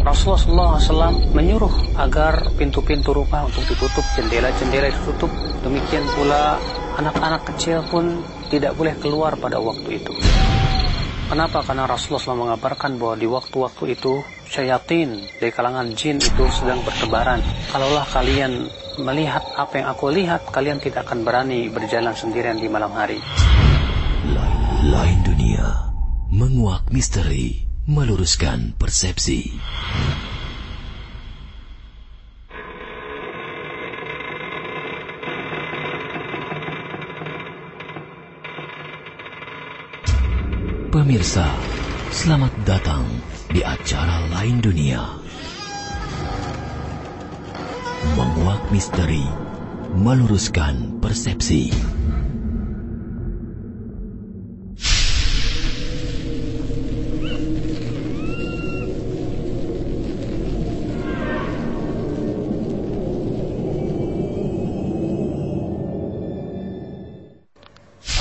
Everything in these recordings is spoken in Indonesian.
Rasulullah SAW menyuruh agar pintu-pintu rumah untuk ditutup, jendela-jendela ditutup. Demikian pula anak-anak kecil pun tidak boleh keluar pada waktu itu. Kenapa? Karena Rasulullah SAW mengabarkan bahwa di waktu-waktu itu syaitan dari kalangan jin itu sedang bertebaran. Kalaulah kalian melihat apa yang aku lihat, kalian tidak akan berani berjalan sendirian di malam hari. Lain dunia, menguak misteri, meluruskan persepsi. Pemirsa, selamat datang di acara lain dunia. Menguak misteri, meluruskan persepsi.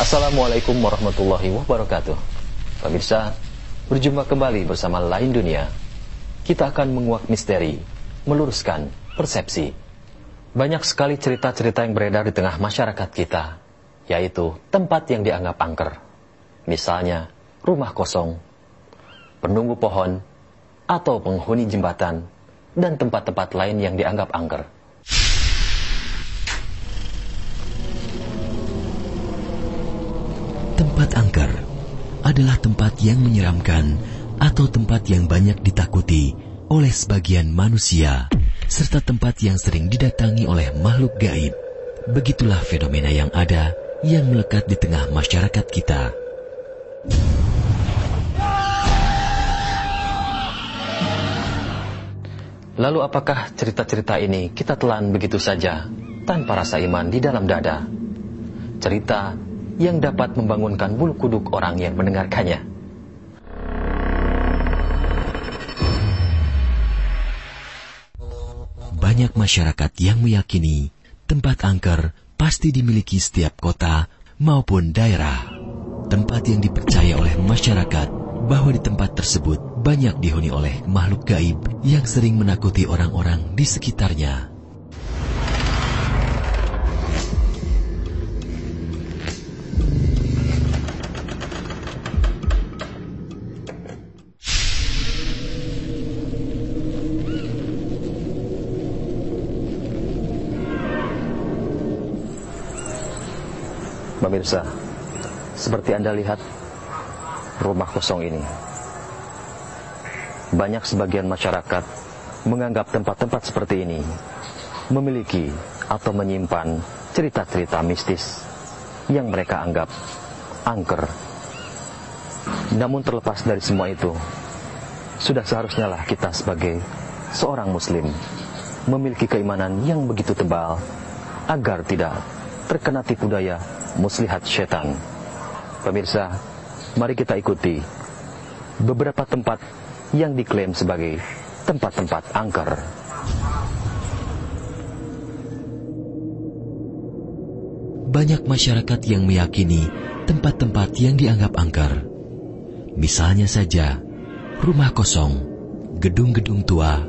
Assalamualaikum warahmatullahi wabarakatuh. Pemirsa, berjumpa kembali bersama Lain Dunia. Kita akan menguak misteri, meluruskan persepsi. Banyak sekali cerita-cerita yang beredar di tengah masyarakat kita, yaitu tempat yang dianggap angker. Misalnya, rumah kosong, penunggu pohon, atau penghuni jembatan, dan tempat-tempat lain yang dianggap angker. Tempat angker adalah tempat yang menyeramkan atau tempat yang banyak ditakuti oleh sebagian manusia, serta tempat yang sering didatangi oleh makhluk gaib. Begitulah fenomena yang ada yang melekat di tengah masyarakat kita. Lalu apakah cerita-cerita ini kita telan begitu saja, tanpa rasa iman di dalam dada? Cerita yang dapat membangunkan bulu kuduk orang yang mendengarkannya. Banyak masyarakat yang meyakini tempat angker pasti dimiliki setiap kota maupun daerah. Tempat yang dipercaya oleh masyarakat bahwa di tempat tersebut banyak dihuni oleh makhluk gaib yang sering menakuti orang-orang di sekitarnya. Pemirsa, seperti Anda lihat rumah kosong ini. Banyak sebagian masyarakat menganggap tempat-tempat seperti ini memiliki atau menyimpan cerita-cerita mistis yang mereka anggap angker. Namun terlepas dari semua itu, sudah seharusnya lah kita sebagai seorang muslim memiliki keimanan yang begitu tebal agar tidak terkena tipu daya muslihat setan. Pemirsa, mari kita ikuti beberapa tempat yang diklaim sebagai tempat-tempat angker. Banyak masyarakat yang meyakini tempat-tempat yang dianggap angker. Misalnya saja, rumah kosong, gedung-gedung tua,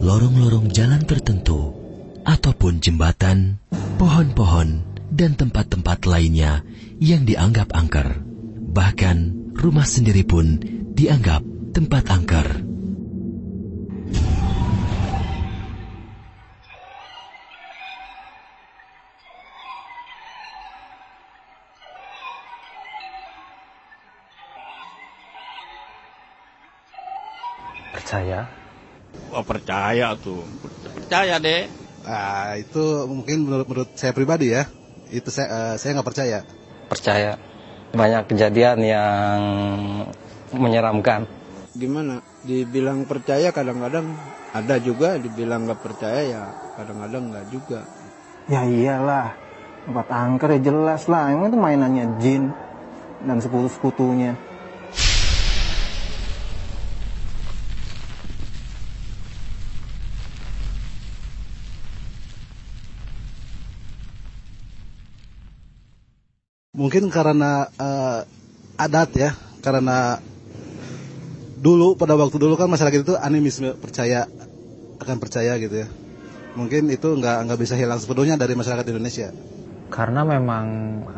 lorong-lorong jalan tertentu, ataupun jembatan, pohon-pohon, dan tempat-tempat lainnya yang dianggap angker. Bahkan rumah sendiri pun dianggap tempat angker. Percaya? Wah percaya tuh, percaya deh. Ah, itu mungkin menurut, menurut saya pribadi ya. Itu saya eh, saya nggak percaya. percaya banyak kejadian yang menyeramkan gimana dibilang percaya kadang-kadang ada juga dibilang nggak percaya ya kadang-kadang nggak juga Ya iyalah, tempat angker ya jelas lah. Emang itu mainannya jin dan sekutu-sekutunya. Mungkin karena eh, adat ya, karena dulu pada waktu dulu kan masyarakat itu animisme percaya akan percaya gitu ya. Mungkin itu nggak nggak bisa hilang sepenuhnya dari masyarakat Indonesia. Karena memang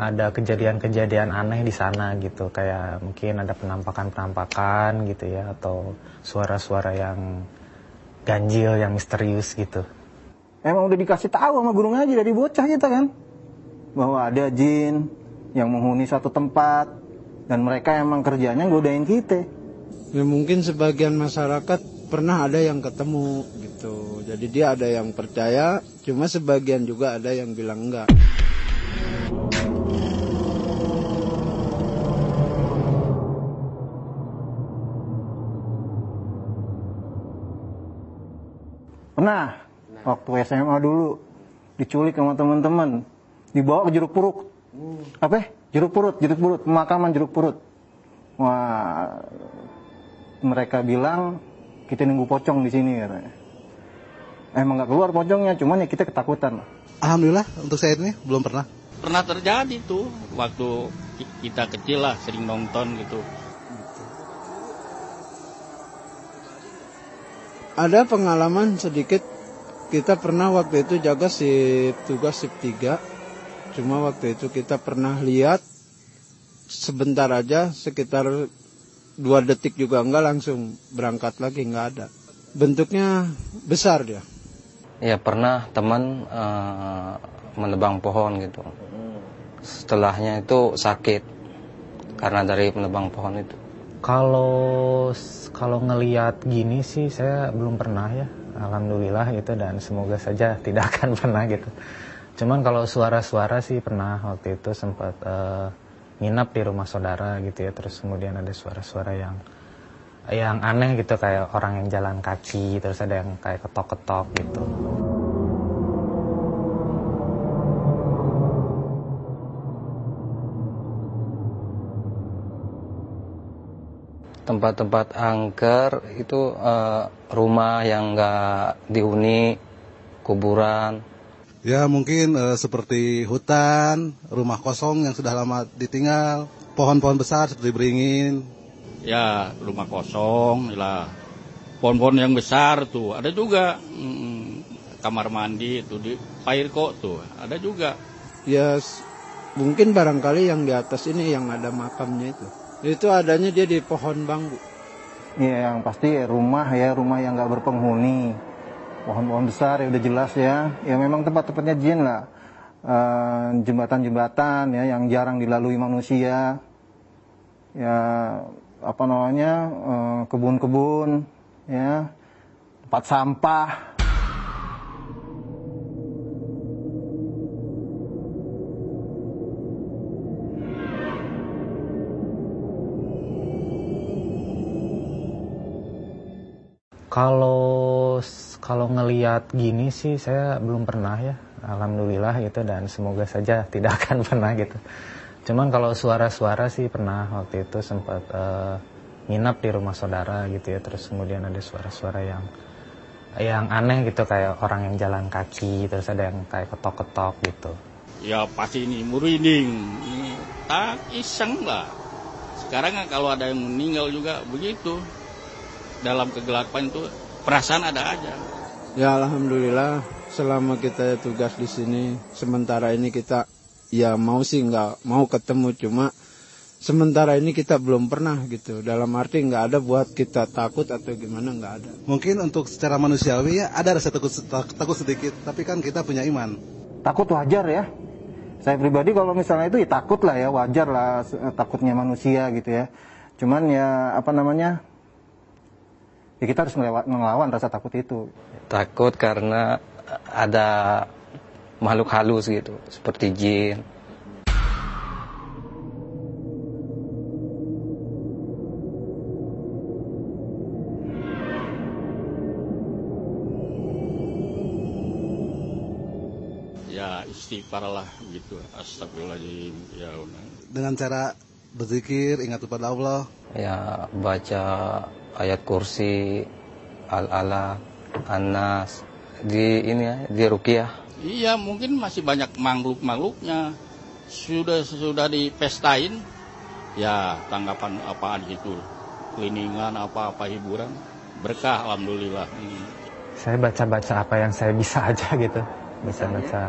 ada kejadian-kejadian aneh di sana gitu, kayak mungkin ada penampakan-penampakan gitu ya, atau suara-suara yang ganjil, yang misterius gitu. Emang udah dikasih tahu sama gunung aja dari bocah kita kan, bahwa ada jin yang menghuni satu tempat dan mereka emang kerjanya godain kita. Ya mungkin sebagian masyarakat pernah ada yang ketemu gitu. Jadi dia ada yang percaya, cuma sebagian juga ada yang bilang enggak. Pernah waktu SMA dulu diculik sama teman-teman, dibawa ke jeruk purut. Apa? Jeruk purut, jeruk purut, pemakaman jeruk purut. Wah, mereka bilang kita nunggu pocong di sini katanya. Emang nggak keluar pocongnya, cuman ya kita ketakutan. Alhamdulillah untuk saya ini belum pernah. Pernah terjadi tuh waktu kita kecil lah sering nonton gitu. Ada pengalaman sedikit kita pernah waktu itu jaga si tugas sip 3 cuma waktu itu kita pernah lihat sebentar aja sekitar dua detik juga enggak langsung berangkat lagi nggak ada bentuknya besar dia Ya pernah teman eh, menebang pohon gitu. Setelahnya itu sakit karena dari menebang pohon itu. Kalau kalau ngelihat gini sih saya belum pernah ya. Alhamdulillah gitu dan semoga saja tidak akan pernah gitu. Cuman kalau suara-suara sih pernah waktu itu sempat eh, nginap di rumah saudara gitu ya. Terus kemudian ada suara-suara yang yang aneh gitu kayak orang yang jalan kaki terus ada yang kayak ketok-ketok gitu. Tempat-tempat angker itu eh, rumah yang nggak dihuni, kuburan. Ya mungkin eh, seperti hutan, rumah kosong yang sudah lama ditinggal, pohon-pohon besar seperti beringin. Ya rumah kosong lah. Pohon-pohon yang besar tuh ada juga mm, kamar mandi itu di Pair kok tuh ada juga. ya s- mungkin barangkali yang di atas ini yang ada makamnya itu itu adanya dia di pohon bambu Ya yang pasti rumah ya rumah yang nggak berpenghuni, pohon-pohon besar ya udah jelas ya. Ya memang tempat-tempatnya jin lah. Eh, Jembatan-jembatan ya yang jarang dilalui manusia. Ya apa namanya eh, kebun-kebun ya tempat sampah. Kalau kalau ngelihat gini sih saya belum pernah ya. Alhamdulillah gitu dan semoga saja tidak akan pernah gitu. Cuman kalau suara-suara sih pernah waktu itu sempat eh, nginap di rumah saudara gitu ya. Terus kemudian ada suara-suara yang yang aneh gitu kayak orang yang jalan kaki terus ada yang kayak ketok-ketok gitu. Ya pasti ini merinding, ini tak iseng lah. Sekarang kan kalau ada yang meninggal juga begitu. Dalam kegelapan itu perasaan ada aja. Ya alhamdulillah selama kita tugas di sini sementara ini kita ya mau sih nggak mau ketemu cuma sementara ini kita belum pernah gitu dalam arti nggak ada buat kita takut atau gimana nggak ada. Mungkin untuk secara manusiawi ya ada rasa takut, takut sedikit, tapi kan kita punya iman. Takut wajar ya. Saya pribadi kalau misalnya itu ya takut lah ya wajar lah takutnya manusia gitu ya. Cuman ya apa namanya ya kita harus melewat melawan rasa takut itu. Takut karena ada makhluk halus gitu, seperti jin. Ya istighfar lah gitu. Astagfirullahaladzim. Ya. Dengan cara berzikir, ingat kepada Allah. Ya baca ayat kursi, al-ala, an-nas. Di ini ya, di rukiah. Iya mungkin masih banyak makhluk-makhluknya. Sudah sudah dipestain. Ya tanggapan apaan gitu. cleaningan apa-apa hiburan? Berkah alhamdulillah. Ini saya baca-baca apa yang saya bisa aja gitu. Bisa baca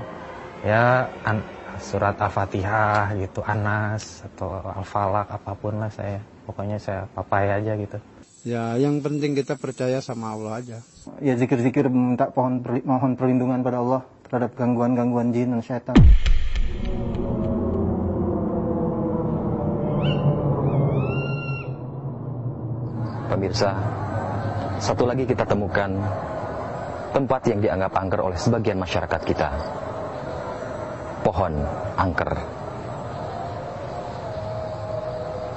ya an, surat al-fatihah gitu anas atau al-falak apa pun lah saya. Pokoknya saya papai aja gitu Ya, yang penting kita percaya sama Allah aja. Ya zikir-zikir minta pohon perli- mohon perlindungan pada Allah terhadap gangguan-gangguan jin dan syaitan. Pemirsa, satu lagi kita temukan tempat yang dianggap angker oleh sebagian masyarakat kita. Pohon angker.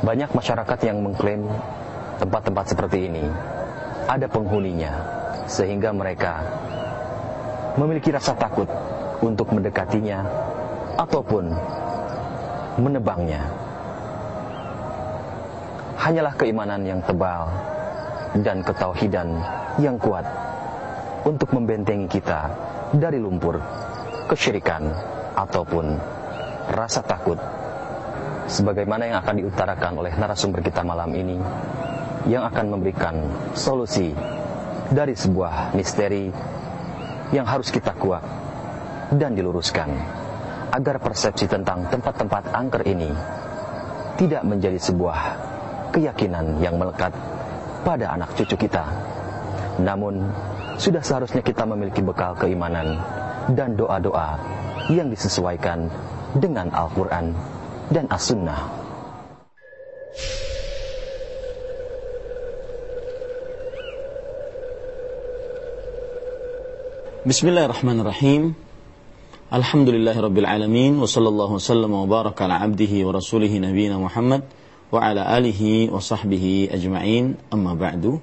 Banyak masyarakat yang mengklaim tempat-tempat seperti ini ada penghuninya sehingga mereka memiliki rasa takut untuk mendekatinya ataupun menebangnya. Hanyalah keimanan yang tebal dan ketauhidan yang kuat untuk membentengi kita dari lumpur, kesyirikan, ataupun rasa takut. Sebagaimana yang akan diutarakan oleh narasumber kita malam ini, yang akan memberikan solusi dari sebuah misteri yang harus kita kuat dan diluruskan agar persepsi tentang tempat-tempat angker ini tidak menjadi sebuah keyakinan yang melekat pada anak cucu kita. Namun, sudah seharusnya kita memiliki bekal keimanan dan doa-doa yang disesuaikan dengan Al-Quran dan As-Sunnah. Bismillahirrahmanirrahim. Alhamdulillahi rabbil alamin wa sallallahu wasallam wa baraka ala abdihi wa rasulihi nabiyina Muhammad wa ala alihi wa sahbihi ajma'in amma ba'du.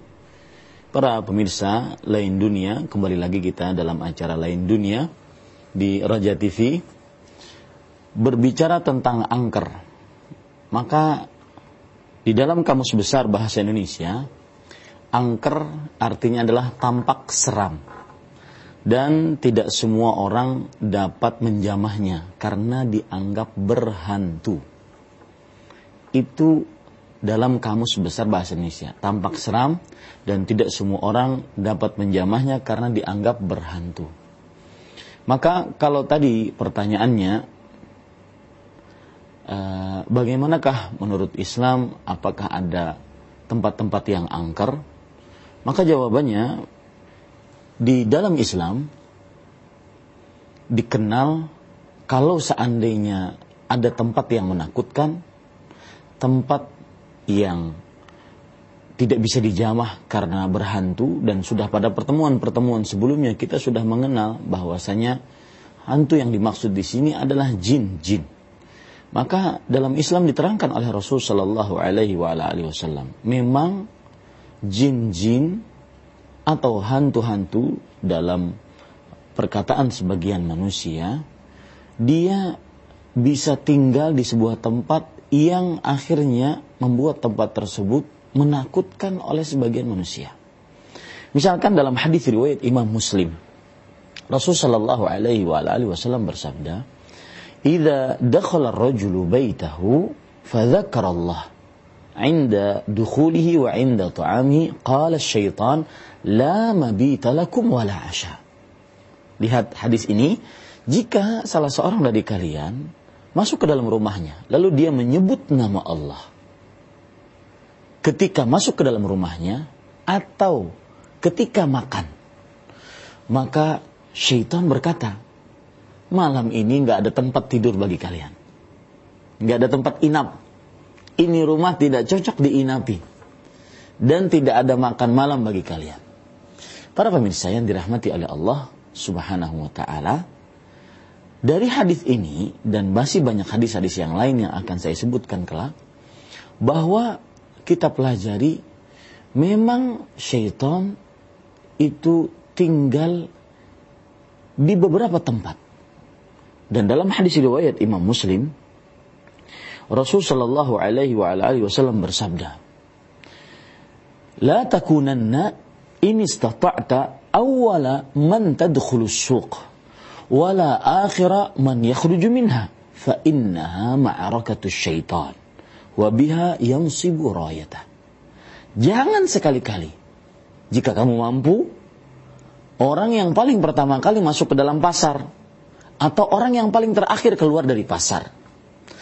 Para pemirsa lain dunia, kembali lagi kita dalam acara lain dunia di Raja TV berbicara tentang angker. Maka di dalam kamus besar bahasa Indonesia, angker artinya adalah tampak seram dan tidak semua orang dapat menjamahnya karena dianggap berhantu. Itu dalam kamus besar bahasa Indonesia, tampak seram dan tidak semua orang dapat menjamahnya karena dianggap berhantu. Maka kalau tadi pertanyaannya eh, bagaimanakah menurut Islam apakah ada tempat-tempat yang angker? Maka jawabannya di dalam Islam dikenal kalau seandainya ada tempat yang menakutkan, tempat yang tidak bisa dijamah karena berhantu dan sudah pada pertemuan-pertemuan sebelumnya kita sudah mengenal bahwasanya hantu yang dimaksud di sini adalah jin-jin. Maka dalam Islam diterangkan oleh Rasul Shallallahu Alaihi Wasallam, memang jin-jin atau hantu-hantu dalam perkataan sebagian manusia, dia bisa tinggal di sebuah tempat yang akhirnya membuat tempat tersebut menakutkan oleh sebagian manusia. Misalkan dalam hadis riwayat Imam Muslim, Rasul Shallallahu Alaihi Wasallam bersabda, "Idza dakhala ar-rajulu baitahu, fadzakara Allah." عند دخوله وعند طعامه قال الشيطان la mabita lakum wala asya. Lihat hadis ini, jika salah seorang dari kalian masuk ke dalam rumahnya, lalu dia menyebut nama Allah. Ketika masuk ke dalam rumahnya atau ketika makan, maka syaitan berkata, malam ini nggak ada tempat tidur bagi kalian, nggak ada tempat inap. Ini rumah tidak cocok diinapi dan tidak ada makan malam bagi kalian. Para pemirsa yang dirahmati oleh Allah Subhanahu wa taala, dari hadis ini dan masih banyak hadis-hadis yang lain yang akan saya sebutkan kelak bahwa kita pelajari memang syaitan itu tinggal di beberapa tempat. Dan dalam hadis riwayat Imam Muslim Rasul sallallahu alaihi wasallam bersabda, "La takunanna in istata'ta awwala man tadkhulu as-suq wala akhira man yakhruju minha fa innaha ma'arakatu syaitan wa biha yansibu rayatah." Jangan sekali-kali jika kamu mampu orang yang paling pertama kali masuk ke dalam pasar atau orang yang paling terakhir keluar dari pasar.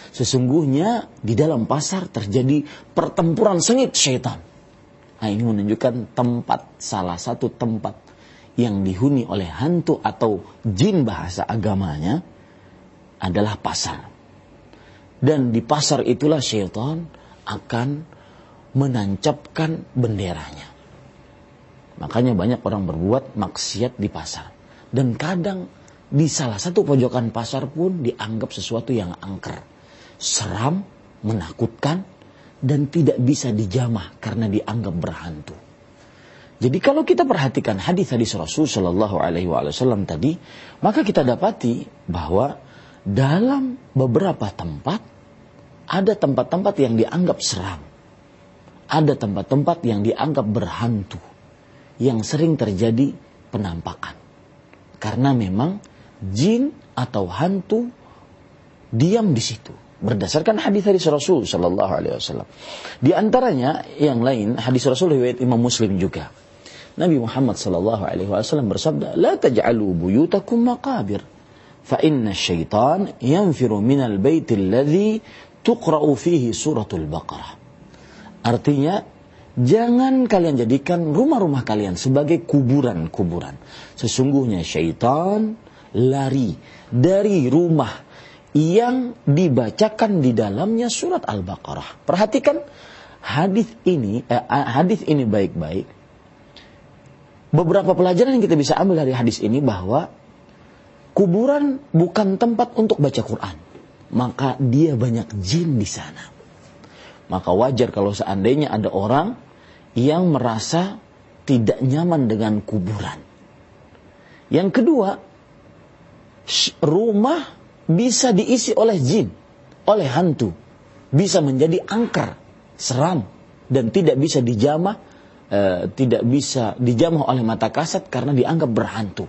Sesungguhnya di dalam pasar terjadi pertempuran sengit syaitan. Nah ini menunjukkan tempat, salah satu tempat yang dihuni oleh hantu atau jin bahasa agamanya adalah pasar. Dan di pasar itulah syaitan akan menancapkan benderanya. Makanya banyak orang berbuat maksiat di pasar. Dan kadang di salah satu pojokan pasar pun dianggap sesuatu yang angker. Seram, menakutkan, dan tidak bisa dijamah karena dianggap berhantu. Jadi kalau kita perhatikan hadis-hadis Rasul Shallallahu Alaihi Wasallam tadi, maka kita dapati bahwa dalam beberapa tempat ada tempat-tempat yang dianggap seram, ada tempat-tempat yang dianggap berhantu, yang sering terjadi penampakan. Karena memang jin atau hantu diam di situ berdasarkan hadis hadis Rasul Shallallahu Alaihi Wasallam. Di antaranya yang lain hadis Rasul riwayat Imam Muslim juga. Nabi Muhammad Shallallahu Alaihi Wasallam bersabda, "La taj'alu buyutakum maqabir, fa inna syaitan yanfiru min al bait alladhi tuqra'u fihi suratul Baqarah." Artinya, jangan kalian jadikan rumah-rumah kalian sebagai kuburan-kuburan. Sesungguhnya syaitan lari dari rumah yang dibacakan di dalamnya surat Al-Baqarah. Perhatikan hadis ini, eh, hadis ini baik-baik beberapa pelajaran yang kita bisa ambil dari hadis ini bahwa kuburan bukan tempat untuk baca Quran. Maka dia banyak jin di sana. Maka wajar kalau seandainya ada orang yang merasa tidak nyaman dengan kuburan. Yang kedua, rumah bisa diisi oleh jin, oleh hantu. Bisa menjadi angker, seram, dan tidak bisa dijamah e, tidak bisa dijamah oleh mata kasat karena dianggap berhantu.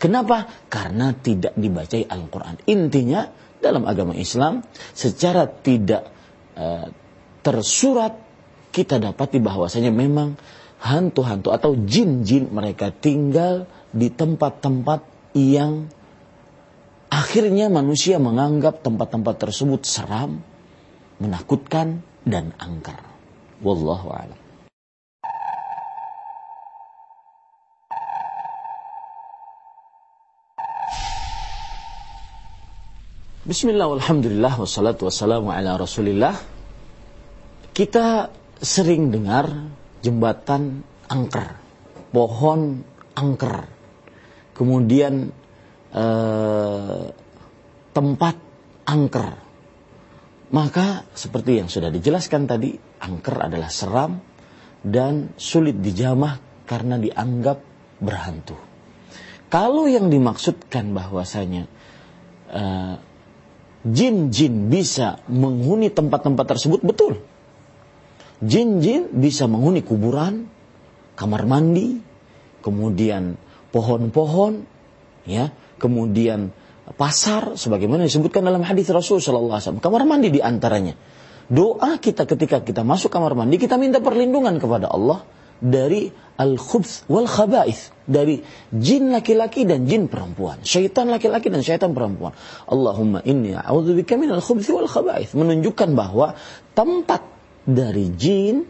Kenapa? Karena tidak dibacai Al-Quran. Intinya dalam agama Islam secara tidak e, tersurat kita dapati bahwasanya memang hantu-hantu atau jin-jin mereka tinggal di tempat-tempat yang akhirnya manusia menganggap tempat-tempat tersebut seram, menakutkan dan angker. Wallahu a'lam. Bismillah, alhamdulillah, wassalatu wassalamu ala rasulillah. Kita sering dengar jembatan angker, pohon angker, kemudian eh, tempat angker. Maka seperti yang sudah dijelaskan tadi, angker adalah seram dan sulit dijamah karena dianggap berhantu. Kalau yang dimaksudkan bahwasanya uh, jin-jin bisa menghuni tempat-tempat tersebut betul. Jin-jin bisa menghuni kuburan, kamar mandi, kemudian pohon-pohon, ya, kemudian pasar sebagaimana disebutkan dalam hadis Rasul sallallahu alaihi wasallam. Kamar mandi di antaranya. Doa kita ketika kita masuk kamar mandi kita minta perlindungan kepada Allah dari al-khubth wal khaba'ith dari jin laki-laki dan jin perempuan, syaitan laki-laki dan syaitan perempuan. Allahumma inni a'udzubika minal khubth wal khaba'ith menunjukkan bahwa tempat dari jin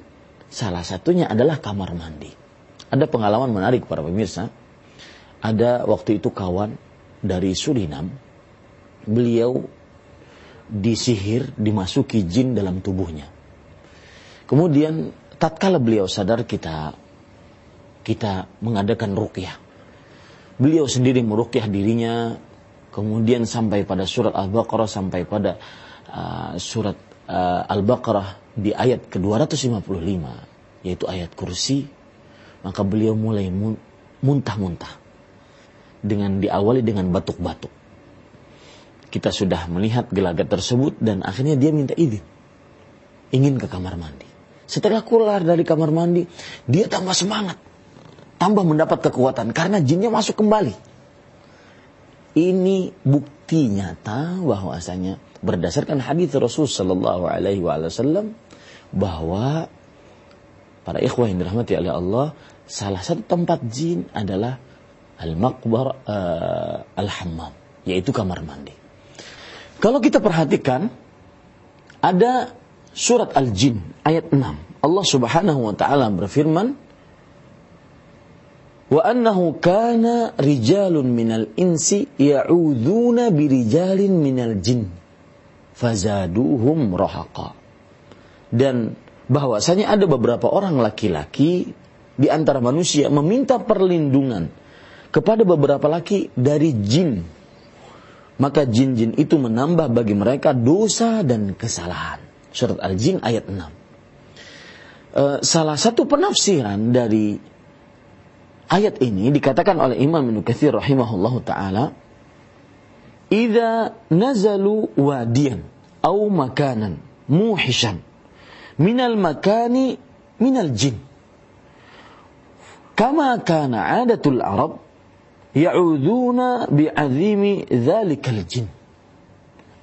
salah satunya adalah kamar mandi. Ada pengalaman menarik para pemirsa. Ada waktu itu kawan dari Surinam, beliau disihir, dimasuki jin dalam tubuhnya. Kemudian tatkala beliau sadar kita kita mengadakan rukyah. Beliau sendiri merukyah dirinya, kemudian sampai pada surat Al-Baqarah sampai pada uh, surat uh, Al-Baqarah di ayat ke-255 yaitu ayat kursi maka beliau mulai muntah-muntah dengan diawali dengan batuk-batuk kita sudah melihat gelagat tersebut dan akhirnya dia minta izin ingin ke kamar mandi setelah keluar dari kamar mandi, dia tambah semangat. Tambah mendapat kekuatan karena jinnya masuk kembali. Ini bukti nyata bahwasanya berdasarkan hadis Rasul Shallallahu Alaihi Wasallam bahwa Para ikhwah yang dirahmati oleh Allah, salah satu tempat jin adalah al-maqbar uh, al-hammam, yaitu kamar mandi. Kalau kita perhatikan ada surat Al-Jin ayat 6. Allah Subhanahu wa taala berfirman, "Wa annahu kana rijalun minal insi ya'udzuna birijalin minal jin fazaduhum rahaqa." Dan bahwasanya ada beberapa orang laki-laki di antara manusia meminta perlindungan kepada beberapa laki dari jin. Maka jin-jin itu menambah bagi mereka dosa dan kesalahan. Surat Al-Jin ayat 6. Uh, eh, salah satu penafsiran dari ayat ini dikatakan oleh Imam Ibnu Katsir rahimahullahu taala, "Idza nazalu wadiyan au makanan muhishan minal makani minal jin. Kama kana adatul Arab bi'azimi dhalikal jin.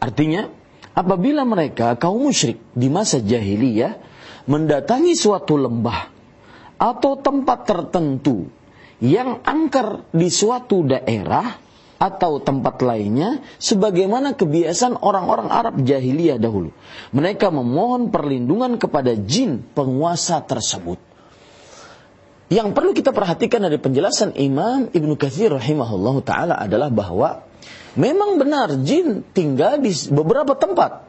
Artinya, apabila mereka kaum musyrik di masa jahiliyah mendatangi suatu lembah atau tempat tertentu yang angker di suatu daerah atau tempat lainnya sebagaimana kebiasaan orang-orang Arab jahiliyah dahulu. Mereka memohon perlindungan kepada jin penguasa tersebut. Yang perlu kita perhatikan dari penjelasan Imam Ibnu Katsir rahimahullah taala adalah bahwa memang benar jin tinggal di beberapa tempat.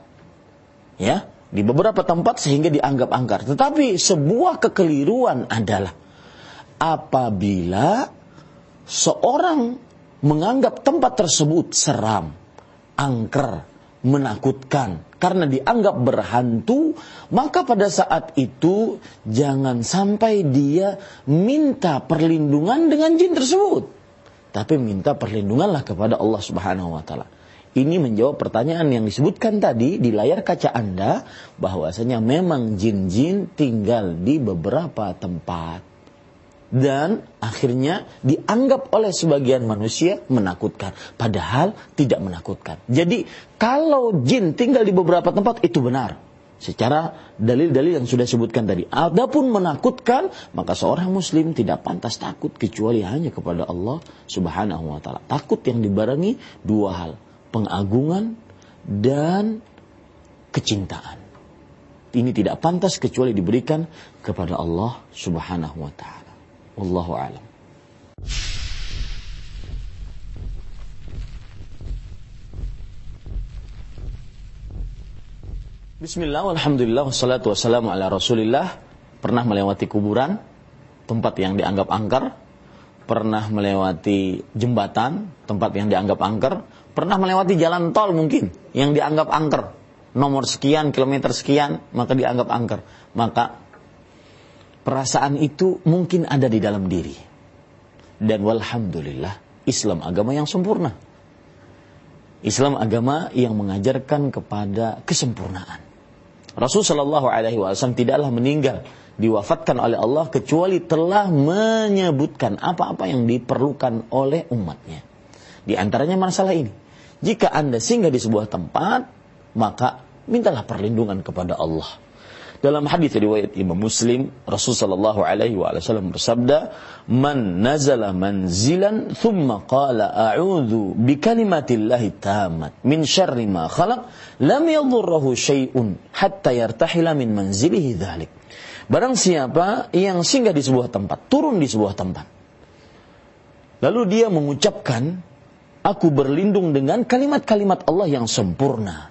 Ya, di beberapa tempat sehingga dianggap angkar. Tetapi sebuah kekeliruan adalah apabila seorang menganggap tempat tersebut seram, angker, menakutkan karena dianggap berhantu, maka pada saat itu jangan sampai dia minta perlindungan dengan jin tersebut. Tapi minta perlindunganlah kepada Allah Subhanahu wa taala. Ini menjawab pertanyaan yang disebutkan tadi di layar kaca Anda bahwasanya memang jin-jin tinggal di beberapa tempat dan akhirnya dianggap oleh sebagian manusia menakutkan padahal tidak menakutkan. Jadi kalau jin tinggal di beberapa tempat itu benar secara dalil-dalil yang sudah sebutkan tadi. Adapun menakutkan maka seorang muslim tidak pantas takut kecuali hanya kepada Allah Subhanahu wa taala. Takut yang dibarengi dua hal, pengagungan dan kecintaan. Ini tidak pantas kecuali diberikan kepada Allah Subhanahu wa taala. Wallahu a'lam. Bismillah, alhamdulillah, wassalatu wassalamu ala rasulillah. Pernah melewati kuburan Tempat yang dianggap angker. Pernah melewati jembatan Tempat yang dianggap angker. Pernah melewati jalan tol mungkin Yang dianggap angker. Nomor sekian, kilometer sekian Maka dianggap angker. Maka perasaan itu mungkin ada di dalam diri. Dan walhamdulillah, Islam agama yang sempurna. Islam agama yang mengajarkan kepada kesempurnaan. Rasul Shallallahu Alaihi Wasallam tidaklah meninggal diwafatkan oleh Allah kecuali telah menyebutkan apa-apa yang diperlukan oleh umatnya. Di antaranya masalah ini. Jika anda singgah di sebuah tempat, maka mintalah perlindungan kepada Allah dalam hadis riwayat Imam Muslim, Rasul sallallahu alaihi wasallam bersabda, "Man nazala manzilan thumma qala a'udzu bi kalimatillahi tammat min syarri ma khalaq, lam yadhurruhu syai'un hatta yartahila min manzilihi dzalik." Barang siapa yang singgah di sebuah tempat, turun di sebuah tempat. Lalu dia mengucapkan, "Aku berlindung dengan kalimat-kalimat Allah yang sempurna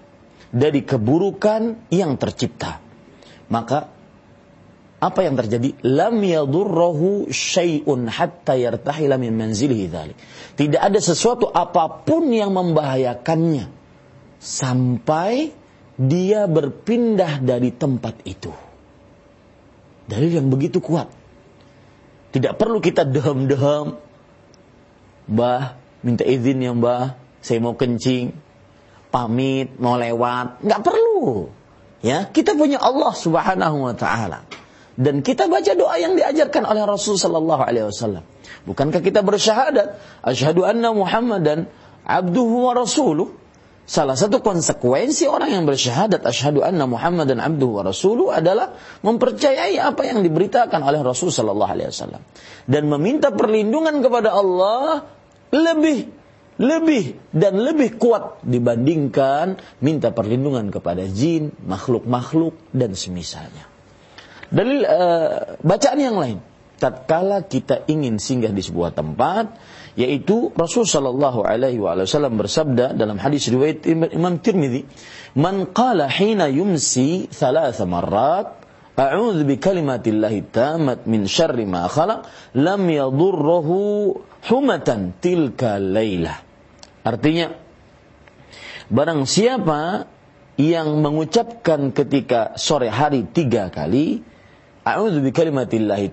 dari keburukan yang tercipta." Maka apa yang terjadi? Lam yadurruhu syai'un hatta yartahila min manzilihi dzalik. Tidak ada sesuatu apa pun yang membahayakannya sampai dia berpindah dari tempat itu. Dalil yang begitu kuat. Tidak perlu kita deham-deham. Bah, minta izin ya mbah, saya mau kencing. Pamit, mau lewat. Nggak perlu. Ya, kita punya Allah Subhanahu wa taala. Dan kita baca doa yang diajarkan oleh Rasul sallallahu alaihi wasallam. Bukankah kita bersyahadat asyhadu anna Muhammadan abduhu wa rasuluh? salah satu konsekuensi orang yang bersyahadat asyhadu anna Muhammadan abduhu wa rasuluh adalah mempercayai apa yang diberitakan oleh Rasul sallallahu alaihi wasallam dan meminta perlindungan kepada Allah lebih lebih dan lebih kuat dibandingkan minta perlindungan kepada jin, makhluk-makhluk dan semisalnya. Dalil uh, bacaan yang lain tatkala kita ingin singgah di sebuah tempat yaitu Rasul sallallahu alaihi wasallam bersabda dalam hadis riwayat Imam Tirmizi man qala hina yumsi thalath marrat a'udzu bi kalimatillahi tamat min ma khalaq lam yadurruhu humatan tilka lailah artinya barang siapa yang mengucapkan ketika sore hari tiga kali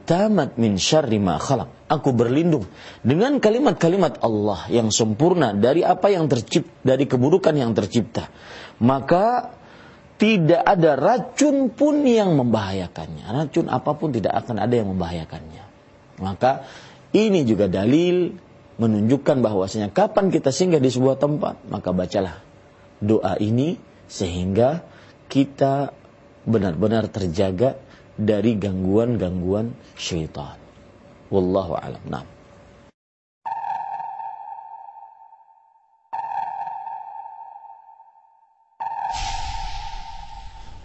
tamat min syarri ma khalaq. Aku berlindung dengan kalimat-kalimat Allah yang sempurna dari apa yang tercipta dari keburukan yang tercipta. Maka tidak ada racun pun yang membahayakannya. Racun apa pun tidak akan ada yang membahayakannya. Maka ini juga dalil menunjukkan bahwasanya kapan kita singgah di sebuah tempat, maka bacalah doa ini sehingga kita benar-benar terjaga dari gangguan-gangguan syaitan. Wallahu alam. Nah.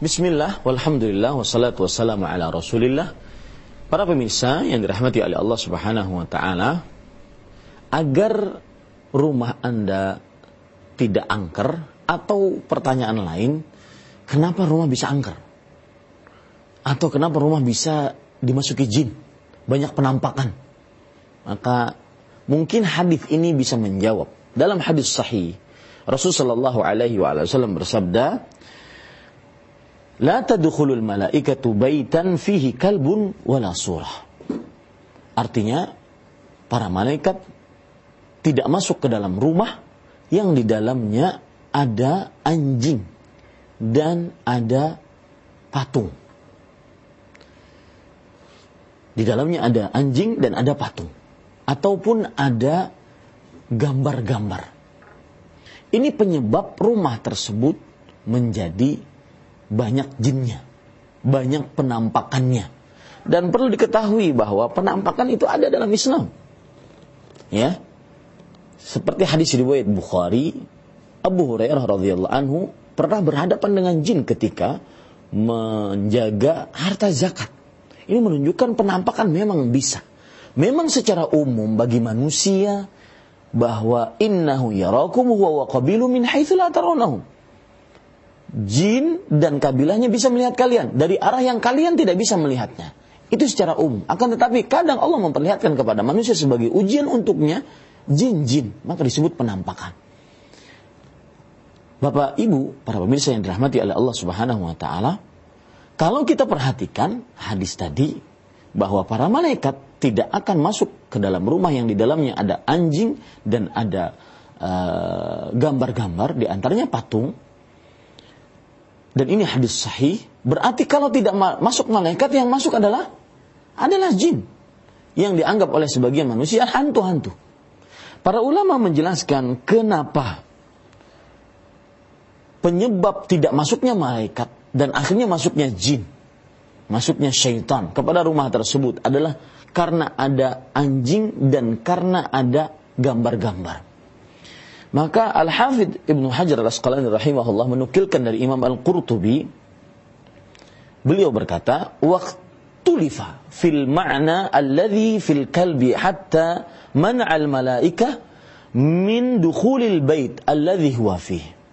Bismillah, walhamdulillah, wassalatu wassalamu ala rasulillah. Para pemirsa yang dirahmati oleh Allah subhanahu wa ta'ala, agar rumah Anda tidak angker, atau pertanyaan lain, kenapa rumah bisa angker? Atau kenapa rumah bisa dimasuki jin? Banyak penampakan. Maka mungkin hadis ini bisa menjawab. Dalam hadis sahih, Rasulullah Shallallahu Alaihi Wasallam bersabda, "La tadkhulul malaikatu baitan fihi kalbun wala surah." Artinya, para malaikat tidak masuk ke dalam rumah yang di dalamnya ada anjing dan ada patung. Di dalamnya ada anjing dan ada patung. Ataupun ada gambar-gambar. Ini penyebab rumah tersebut menjadi banyak jinnya. Banyak penampakannya. Dan perlu diketahui bahwa penampakan itu ada dalam Islam. Ya. Seperti hadis riwayat Bukhari, Abu Hurairah radhiyallahu anhu pernah berhadapan dengan jin ketika menjaga harta zakat. Ini menunjukkan penampakan memang bisa. Memang secara umum bagi manusia bahwa innahu yarakum huwa wa qabilu min haitsu la tarawnahum. Jin dan kabilahnya bisa melihat kalian dari arah yang kalian tidak bisa melihatnya. Itu secara umum. Akan tetapi kadang Allah memperlihatkan kepada manusia sebagai ujian untuknya jin-jin, maka disebut penampakan. Bapak, Ibu, para pemirsa yang dirahmati oleh Allah Subhanahu wa taala, kalau kita perhatikan hadis tadi bahwa para malaikat tidak akan masuk ke dalam rumah yang di dalamnya ada anjing dan ada eh, gambar-gambar uh, di antaranya patung. Dan ini hadis sahih, berarti kalau tidak ma masuk malaikat yang masuk adalah adalah jin yang dianggap oleh sebagian manusia hantu-hantu. Para ulama menjelaskan kenapa penyebab tidak masuknya malaikat dan akhirnya masuknya jin, masuknya syaitan kepada rumah tersebut adalah karena ada anjing dan karena ada gambar-gambar. Maka Al-Hafidh Ibnu Hajar Al-Asqalani rahimahullah menukilkan dari Imam Al-Qurtubi beliau berkata, "Waqtulifa fil ma'na alladhi fil kalbi hatta man'al malaikah min dukhulil bait alladhi huwa fihi."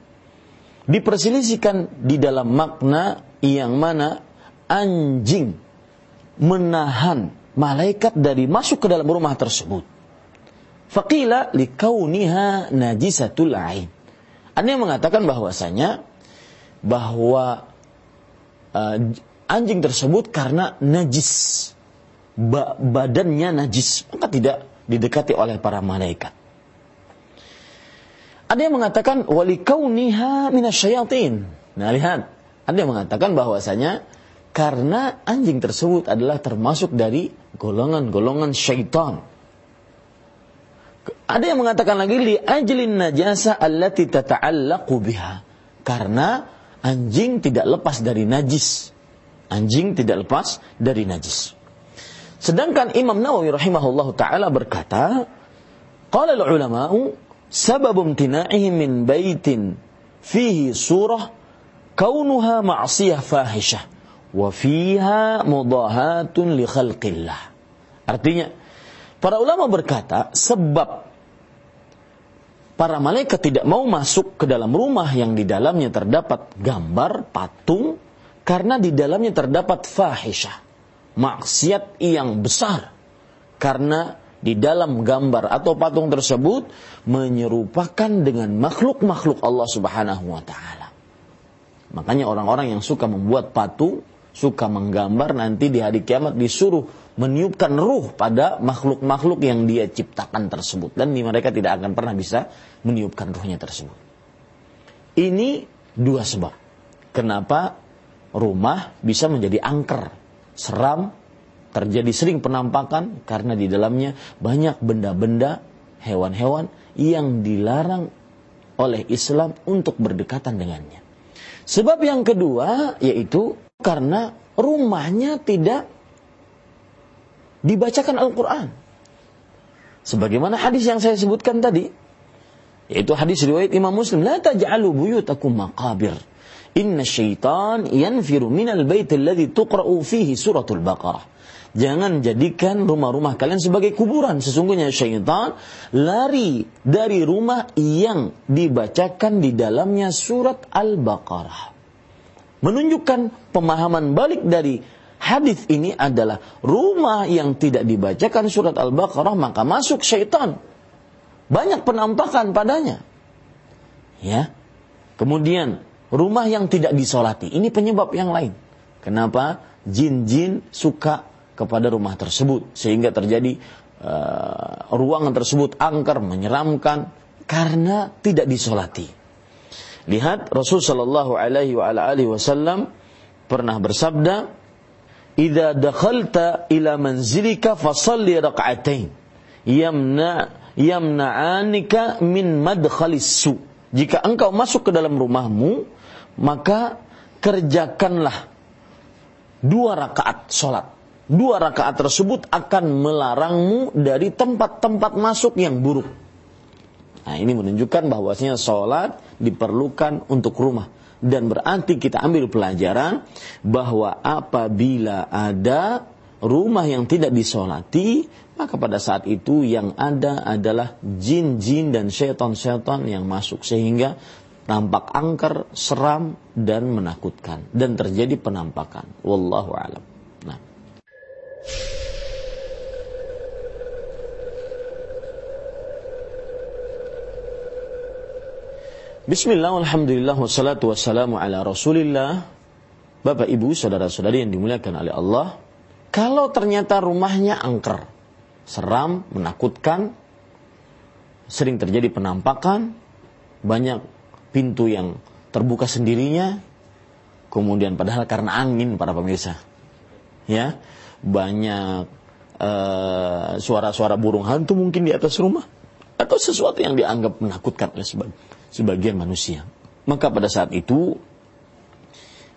diperselisihkan di dalam makna yang mana anjing menahan malaikat dari masuk ke dalam rumah tersebut. Faqila likauniha najisatul ain. Ada yang mengatakan bahwasanya bahwa uh, anjing tersebut karena najis ba badannya najis maka tidak didekati oleh para malaikat. Ada yang mengatakan walikauniha minasyayatin. Nah, lihat. Ada yang mengatakan bahwasanya karena anjing tersebut adalah termasuk dari golongan-golongan syaitan. Ada yang mengatakan lagi li ajlin najasa allati tata'allaqu biha. Karena anjing tidak lepas dari najis. Anjing tidak lepas dari najis. Sedangkan Imam Nawawi rahimahullah taala berkata, qala al-ulama'u sabab imtina'ihi min baitin fihi surah kaunuha ma'siyah fahishah wa fiha mudahatun li khalqillah. Artinya, para ulama berkata sebab para malaikat tidak mau masuk ke dalam rumah yang di dalamnya terdapat gambar patung karena di dalamnya terdapat fahisyah, maksiat yang besar. Karena di dalam gambar atau patung tersebut menyerupakan dengan makhluk-makhluk Allah Subhanahu wa taala. Makanya orang-orang yang suka membuat patung, suka menggambar nanti di hari kiamat disuruh meniupkan ruh pada makhluk-makhluk yang dia ciptakan tersebut dan mereka tidak akan pernah bisa meniupkan ruhnya tersebut. Ini dua sebab. Kenapa rumah bisa menjadi angker, seram, terjadi sering penampakan karena di dalamnya banyak benda-benda, hewan-hewan yang dilarang oleh Islam untuk berdekatan dengannya. Sebab yang kedua yaitu karena rumahnya tidak dibacakan Al-Quran. Sebagaimana hadis yang saya sebutkan tadi, yaitu hadis riwayat Imam Muslim, La taj'alu buyutakum maqabir. Inna syaitan yanfiru minal bait alladhi tuqra'u fihi suratul Baqarah. Jangan jadikan rumah-rumah kalian sebagai kuburan. Sesungguhnya syaitan lari dari rumah yang dibacakan di dalamnya surat Al-Baqarah. Menunjukkan pemahaman balik dari hadis ini adalah rumah yang tidak dibacakan surat Al-Baqarah maka masuk syaitan. Banyak penampakan padanya. Ya. Kemudian rumah yang tidak disolati ini penyebab yang lain. Kenapa? Jin-jin suka kepada rumah tersebut sehingga terjadi uh, ruangan tersebut angker menyeramkan karena tidak disolati. Lihat Rasul Shallallahu Alaihi Wasallam pernah bersabda, "Idza dakhalta ila manzilika fasalli raka'atain yamna yamna'anika min madkhalis su." Jika engkau masuk ke dalam rumahmu, maka kerjakanlah dua rakaat sholat dua rakaat tersebut akan melarangmu dari tempat-tempat masuk yang buruk. Nah, ini menunjukkan bahwasanya sholat diperlukan untuk rumah. Dan berarti kita ambil pelajaran bahwa apabila ada rumah yang tidak disolati, maka pada saat itu yang ada adalah jin-jin dan setan-setan yang masuk. Sehingga tampak angker, seram, dan menakutkan. Dan terjadi penampakan. Wallahu alam. Bismillah, alhamdulillah, wassalatu wassalamu ala rasulillah Bapak ibu, saudara-saudari yang dimuliakan oleh Allah Kalau ternyata rumahnya angker Seram, menakutkan Sering terjadi penampakan Banyak pintu yang terbuka sendirinya Kemudian padahal karena angin para pemirsa Ya, banyak uh, suara-suara burung hantu mungkin di atas rumah atau sesuatu yang dianggap menakutkan oleh sebagian manusia. Maka pada saat itu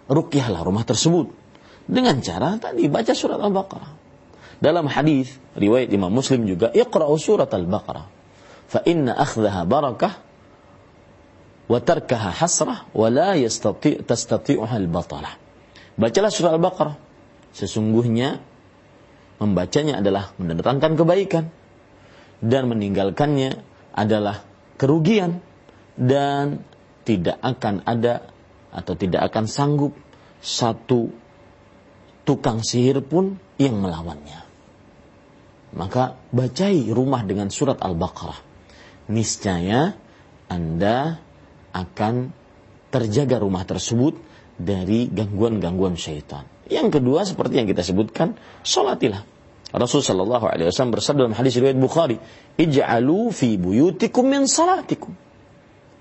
rukyahlah rumah tersebut dengan cara tadi baca surat Al-Baqarah. Dalam hadis riwayat Imam Muslim juga iqra'u surat Al-Baqarah fa inna akhdaha barakah wa hasrah wa yastati' tastati'uha al-batalah. Bacalah surat Al-Baqarah. Sesungguhnya membacanya adalah mendatangkan kebaikan dan meninggalkannya adalah kerugian dan tidak akan ada atau tidak akan sanggup satu tukang sihir pun yang melawannya. Maka bacai rumah dengan surat Al-Baqarah. Niscaya Anda akan terjaga rumah tersebut dari gangguan-gangguan syaitan. Yang kedua seperti yang kita sebutkan, salatilah. Rasul sallallahu alaihi wasallam bersabda dalam hadis riwayat Bukhari, "Ij'alu fi buyutikum min salatikum."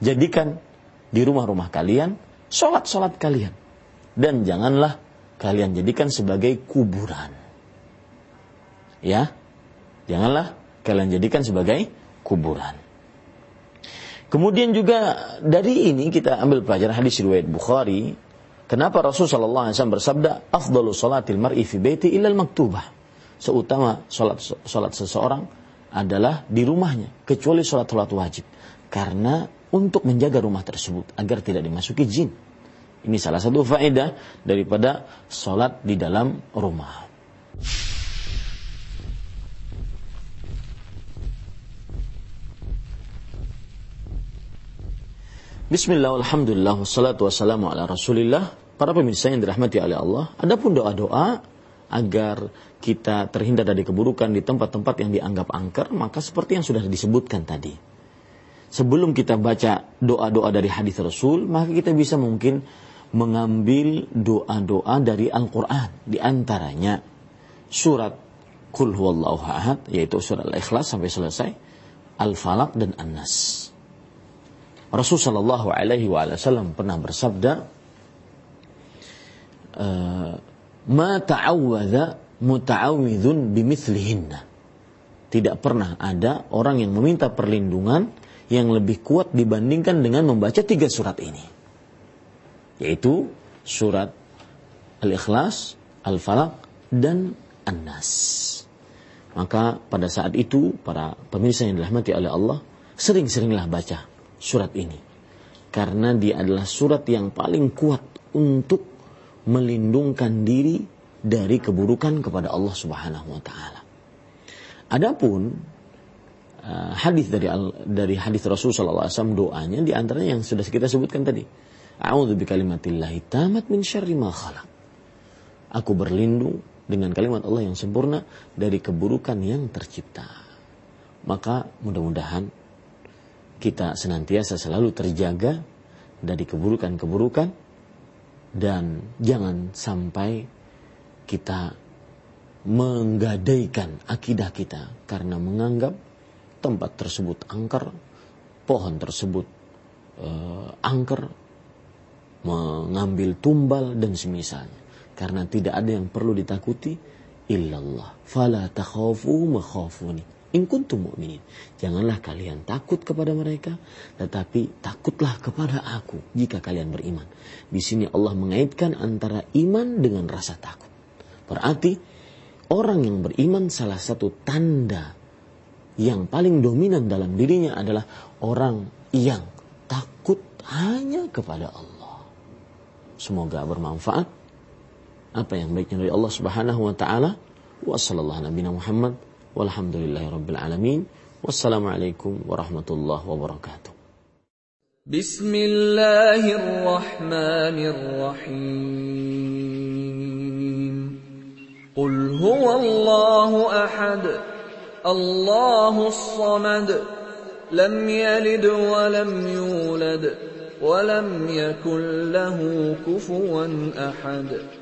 Jadikan di rumah-rumah kalian salat-salat kalian dan janganlah kalian jadikan sebagai kuburan. Ya. Janganlah kalian jadikan sebagai kuburan. Kemudian juga dari ini kita ambil pelajaran hadis riwayat Bukhari. Kenapa Rasulullah SAW bersabda, "Afdalu salatil mar'i fi baiti illa maktubah." Seutama salat salat seseorang adalah di rumahnya, kecuali salat salat wajib. Karena untuk menjaga rumah tersebut agar tidak dimasuki jin. Ini salah satu faedah daripada salat di dalam rumah. Bismillah, alhamdulillah, wassalatu wassalamu ala rasulillah. Para pemirsa yang dirahmati oleh Allah, adapun doa-doa agar kita terhindar dari keburukan di tempat-tempat yang dianggap angker, maka seperti yang sudah disebutkan tadi. Sebelum kita baca doa-doa dari hadis Rasul, maka kita bisa mungkin mengambil doa-doa dari Al-Quran. Di antaranya surat Qul huwallahu ahad, yaitu surat Al-Ikhlas sampai selesai, Al-Falaq dan An-Nas. Rasul Shallallahu Alaihi Wasallam pernah bersabda, eh, "Ma ta'awwadha muta'awwidhun bimithlihinna." Tidak pernah ada orang yang meminta perlindungan yang lebih kuat dibandingkan dengan membaca tiga surat ini. Yaitu surat Al-Ikhlas, Al-Falaq, dan An-Nas. Maka pada saat itu para pemirsa yang dirahmati oleh Allah sering-seringlah baca surat ini. Karena dia adalah surat yang paling kuat untuk melindungkan diri dari keburukan kepada Allah Subhanahu wa taala. Adapun uh, hadis dari dari hadis Rasul sallallahu alaihi wasallam doanya di antaranya yang sudah kita sebutkan tadi. A'udzu bikalimatillahi tamat min syarri ma khalaq. Aku berlindung dengan kalimat Allah yang sempurna dari keburukan yang tercipta. Maka mudah-mudahan kita senantiasa selalu terjaga dari keburukan-keburukan dan jangan sampai kita menggadaikan akidah kita karena menganggap tempat tersebut angker, pohon tersebut uh, angker, mengambil tumbal dan semisalnya. Karena tidak ada yang perlu ditakuti illallah. Fala takhafu makhafuni in kuntum mu'minin. Janganlah kalian takut kepada mereka, tetapi takutlah kepada aku jika kalian beriman. Di sini Allah mengaitkan antara iman dengan rasa takut. Berarti orang yang beriman salah satu tanda yang paling dominan dalam dirinya adalah orang yang takut hanya kepada Allah. Semoga bermanfaat apa yang baiknya dari Allah Subhanahu wa taala. Wassalamualaikum Muhammad والحمد لله رب العالمين. والسلام عليكم ورحمة الله وبركاته. بسم الله الرحمن الرحيم قل هو الله احد. الله الصمد. لم يلد ولم يولد. ولم يكن له كفوا احد.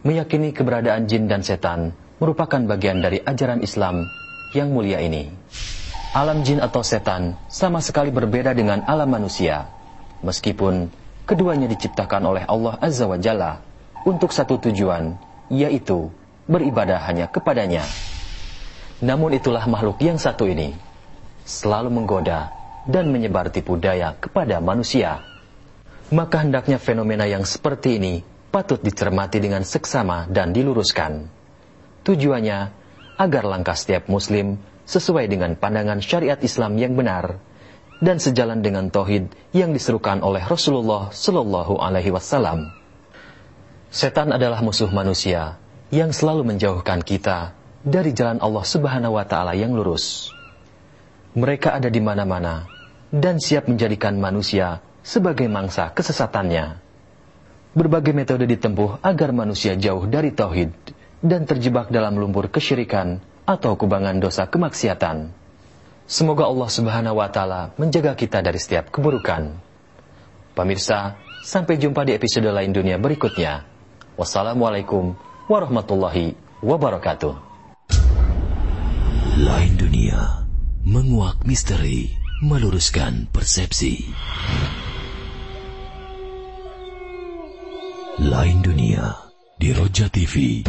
Meyakini keberadaan jin dan setan merupakan bagian dari ajaran Islam yang mulia ini. Alam jin atau setan sama sekali berbeda dengan alam manusia, meskipun keduanya diciptakan oleh Allah Azza wa Jalla untuk satu tujuan, yaitu beribadah hanya kepadanya. Namun itulah makhluk yang satu ini, selalu menggoda dan menyebar tipu daya kepada manusia. Maka hendaknya fenomena yang seperti ini patut dicermati dengan seksama dan diluruskan. Tujuannya agar langkah setiap muslim sesuai dengan pandangan syariat Islam yang benar dan sejalan dengan tauhid yang diserukan oleh Rasulullah Shallallahu alaihi wasallam. Setan adalah musuh manusia yang selalu menjauhkan kita dari jalan Allah Subhanahu wa taala yang lurus. Mereka ada di mana-mana dan siap menjadikan manusia sebagai mangsa kesesatannya. Berbagai metode ditempuh agar manusia jauh dari tauhid dan terjebak dalam lumpur kesyirikan atau kubangan dosa kemaksiatan. Semoga Allah Subhanahu wa taala menjaga kita dari setiap keburukan. Pemirsa, sampai jumpa di episode lain dunia berikutnya. Wassalamualaikum warahmatullahi wabarakatuh. Lain dunia menguak misteri, meluruskan persepsi. Lain dunia di Roja TV.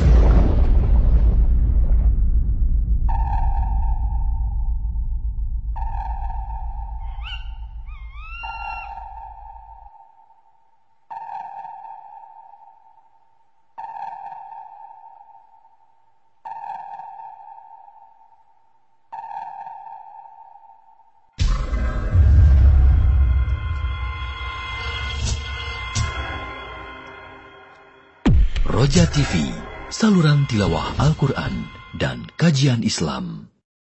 Saluran tilawah Al-Quran dan kajian Islam.